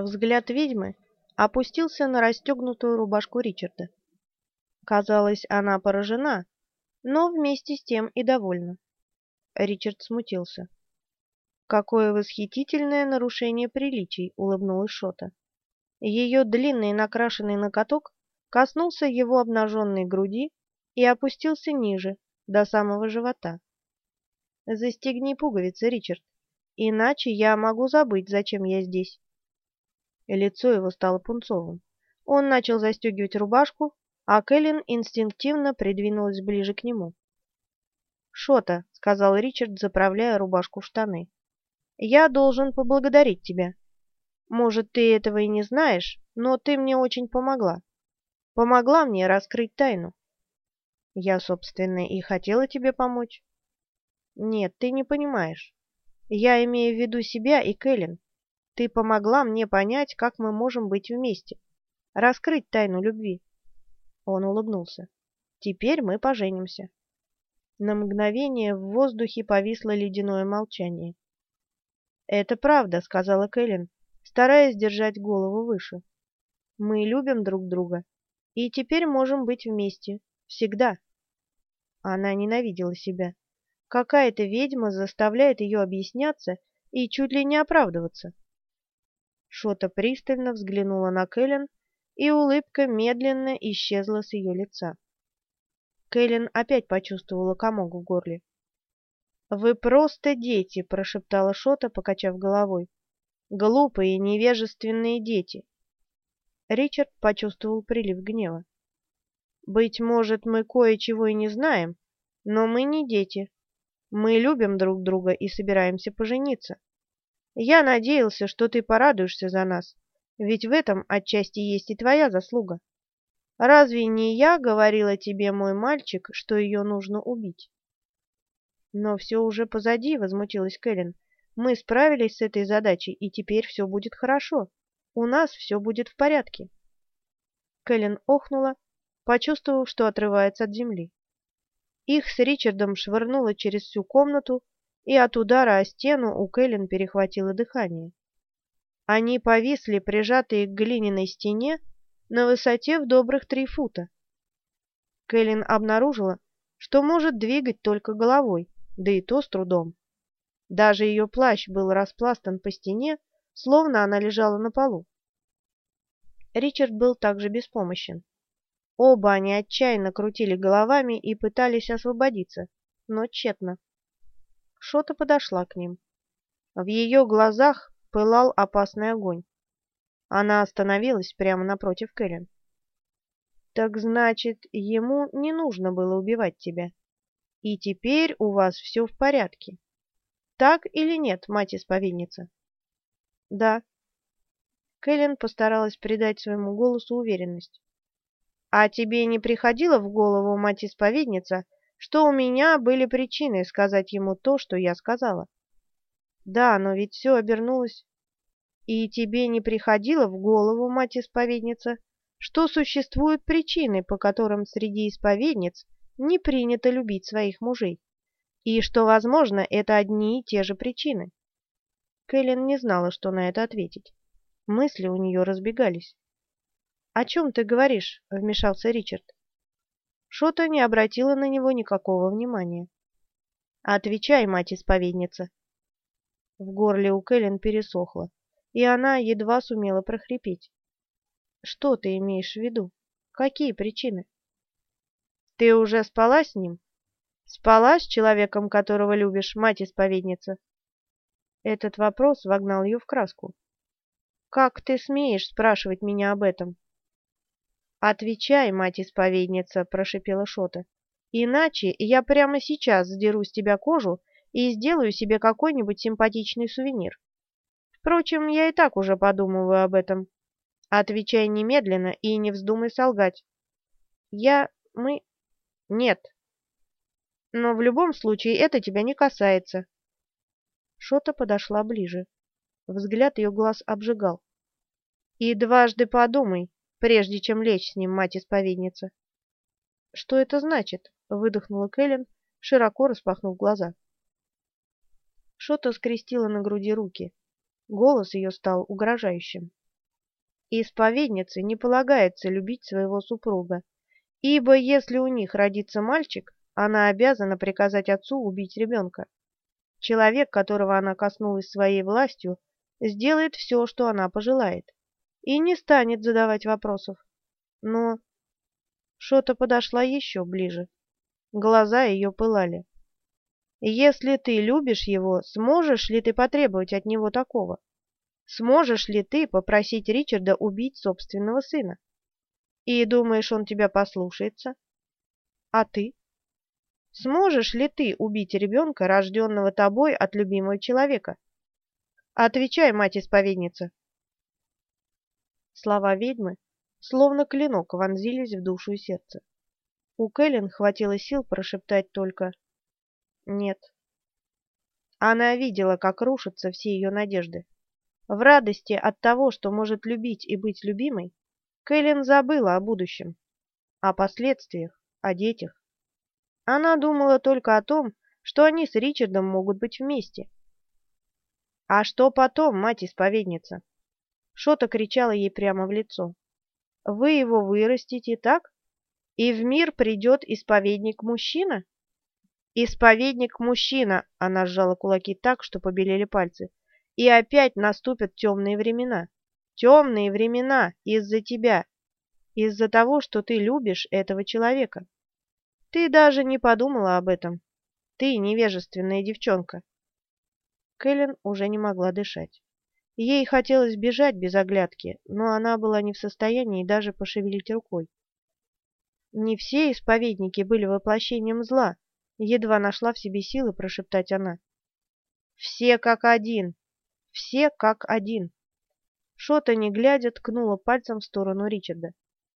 Взгляд ведьмы опустился на расстегнутую рубашку Ричарда. Казалось, она поражена, но вместе с тем и довольна. Ричард смутился. «Какое восхитительное нарушение приличий!» — улыбнулась Шота. Ее длинный накрашенный ноготок коснулся его обнаженной груди и опустился ниже, до самого живота. «Застегни пуговицы, Ричард, иначе я могу забыть, зачем я здесь». Лицо его стало пунцовым. Он начал застегивать рубашку, а Кэлен инстинктивно придвинулась ближе к нему. «Шота», — сказал Ричард, заправляя рубашку в штаны, — «я должен поблагодарить тебя. Может, ты этого и не знаешь, но ты мне очень помогла. Помогла мне раскрыть тайну». «Я, собственно, и хотела тебе помочь». «Нет, ты не понимаешь. Я имею в виду себя и Кэлен. Ты помогла мне понять, как мы можем быть вместе, раскрыть тайну любви». Он улыбнулся. «Теперь мы поженимся». На мгновение в воздухе повисло ледяное молчание. «Это правда», — сказала Кэлен, стараясь держать голову выше. «Мы любим друг друга, и теперь можем быть вместе. Всегда». Она ненавидела себя. Какая-то ведьма заставляет ее объясняться и чуть ли не оправдываться. Шота пристально взглянула на Кэлен, и улыбка медленно исчезла с ее лица. Кэлен опять почувствовала комок в горле. «Вы просто дети!» — прошептала Шота, покачав головой. «Глупые, невежественные дети!» Ричард почувствовал прилив гнева. «Быть может, мы кое-чего и не знаем, но мы не дети. Мы любим друг друга и собираемся пожениться. Я надеялся, что ты порадуешься за нас, ведь в этом отчасти есть и твоя заслуга. Разве не я говорила тебе, мой мальчик, что ее нужно убить? Но все уже позади, возмутилась Кэлен. Мы справились с этой задачей, и теперь все будет хорошо. У нас все будет в порядке. Кэлен охнула, почувствовав, что отрывается от земли. Их с Ричардом швырнуло через всю комнату, и от удара о стену у Кэлен перехватило дыхание. Они повисли, прижатые к глиняной стене, на высоте в добрых три фута. Кэлен обнаружила, что может двигать только головой, да и то с трудом. Даже ее плащ был распластан по стене, словно она лежала на полу. Ричард был также беспомощен. Оба они отчаянно крутили головами и пытались освободиться, но тщетно. Шота подошла к ним. В ее глазах пылал опасный огонь. Она остановилась прямо напротив Кэлен. «Так значит, ему не нужно было убивать тебя. И теперь у вас все в порядке. Так или нет, мать-исповедница?» «Да». Кэлен постаралась придать своему голосу уверенность. «А тебе не приходило в голову, мать-исповедница, что у меня были причины сказать ему то, что я сказала?» «Да, но ведь все обернулось и тебе не приходило в голову, мать-исповедница, что существуют причины, по которым среди исповедниц не принято любить своих мужей, и что, возможно, это одни и те же причины? Кэлен не знала, что на это ответить. Мысли у нее разбегались. «О чем ты говоришь?» — вмешался Ричард. Шота не обратила на него никакого внимания. «Отвечай, мать-исповедница!» В горле у Кэлен пересохло и она едва сумела прохрипеть. «Что ты имеешь в виду? Какие причины?» «Ты уже спала с ним? Спала с человеком, которого любишь, мать-исповедница?» Этот вопрос вогнал ее в краску. «Как ты смеешь спрашивать меня об этом?» «Отвечай, мать-исповедница», — прошипела Шота. «Иначе я прямо сейчас сдеру с тебя кожу и сделаю себе какой-нибудь симпатичный сувенир. Впрочем, я и так уже подумываю об этом. Отвечай немедленно и не вздумай солгать. Я... мы... нет. Но в любом случае это тебя не касается. Шота подошла ближе. Взгляд ее глаз обжигал. И дважды подумай, прежде чем лечь с ним, мать-исповедница. Что это значит? Выдохнула Кэлен, широко распахнув глаза. Шота скрестила на груди руки. Голос ее стал угрожающим. Исповеднице не полагается любить своего супруга, ибо если у них родится мальчик, она обязана приказать отцу убить ребенка. Человек, которого она коснулась своей властью, сделает все, что она пожелает, и не станет задавать вопросов. Но Шота подошла еще ближе. Глаза ее пылали. «Если ты любишь его, сможешь ли ты потребовать от него такого? Сможешь ли ты попросить Ричарда убить собственного сына? И думаешь, он тебя послушается? А ты?» Сможешь ли ты убить ребенка, рожденного тобой от любимого человека? Отвечай, мать-исповедница. Слова ведьмы, словно клинок, вонзились в душу и сердце. У Кэлен хватило сил прошептать только «нет». Она видела, как рушатся все ее надежды. В радости от того, что может любить и быть любимой, Кэлен забыла о будущем, о последствиях, о детях. Она думала только о том, что они с Ричардом могут быть вместе. «А что потом, мать-исповедница?» Шота кричала ей прямо в лицо. «Вы его вырастите, так? И в мир придет исповедник-мужчина?» «Исповедник-мужчина!» — она сжала кулаки так, что побелели пальцы. «И опять наступят темные времена. Темные времена из-за тебя, из-за того, что ты любишь этого человека». Ты даже не подумала об этом. Ты невежественная девчонка. Кэлен уже не могла дышать. Ей хотелось бежать без оглядки, но она была не в состоянии даже пошевелить рукой. Не все исповедники были воплощением зла, едва нашла в себе силы прошептать она. Все как один, все как один. Шота, не глядя, ткнула пальцем в сторону Ричарда.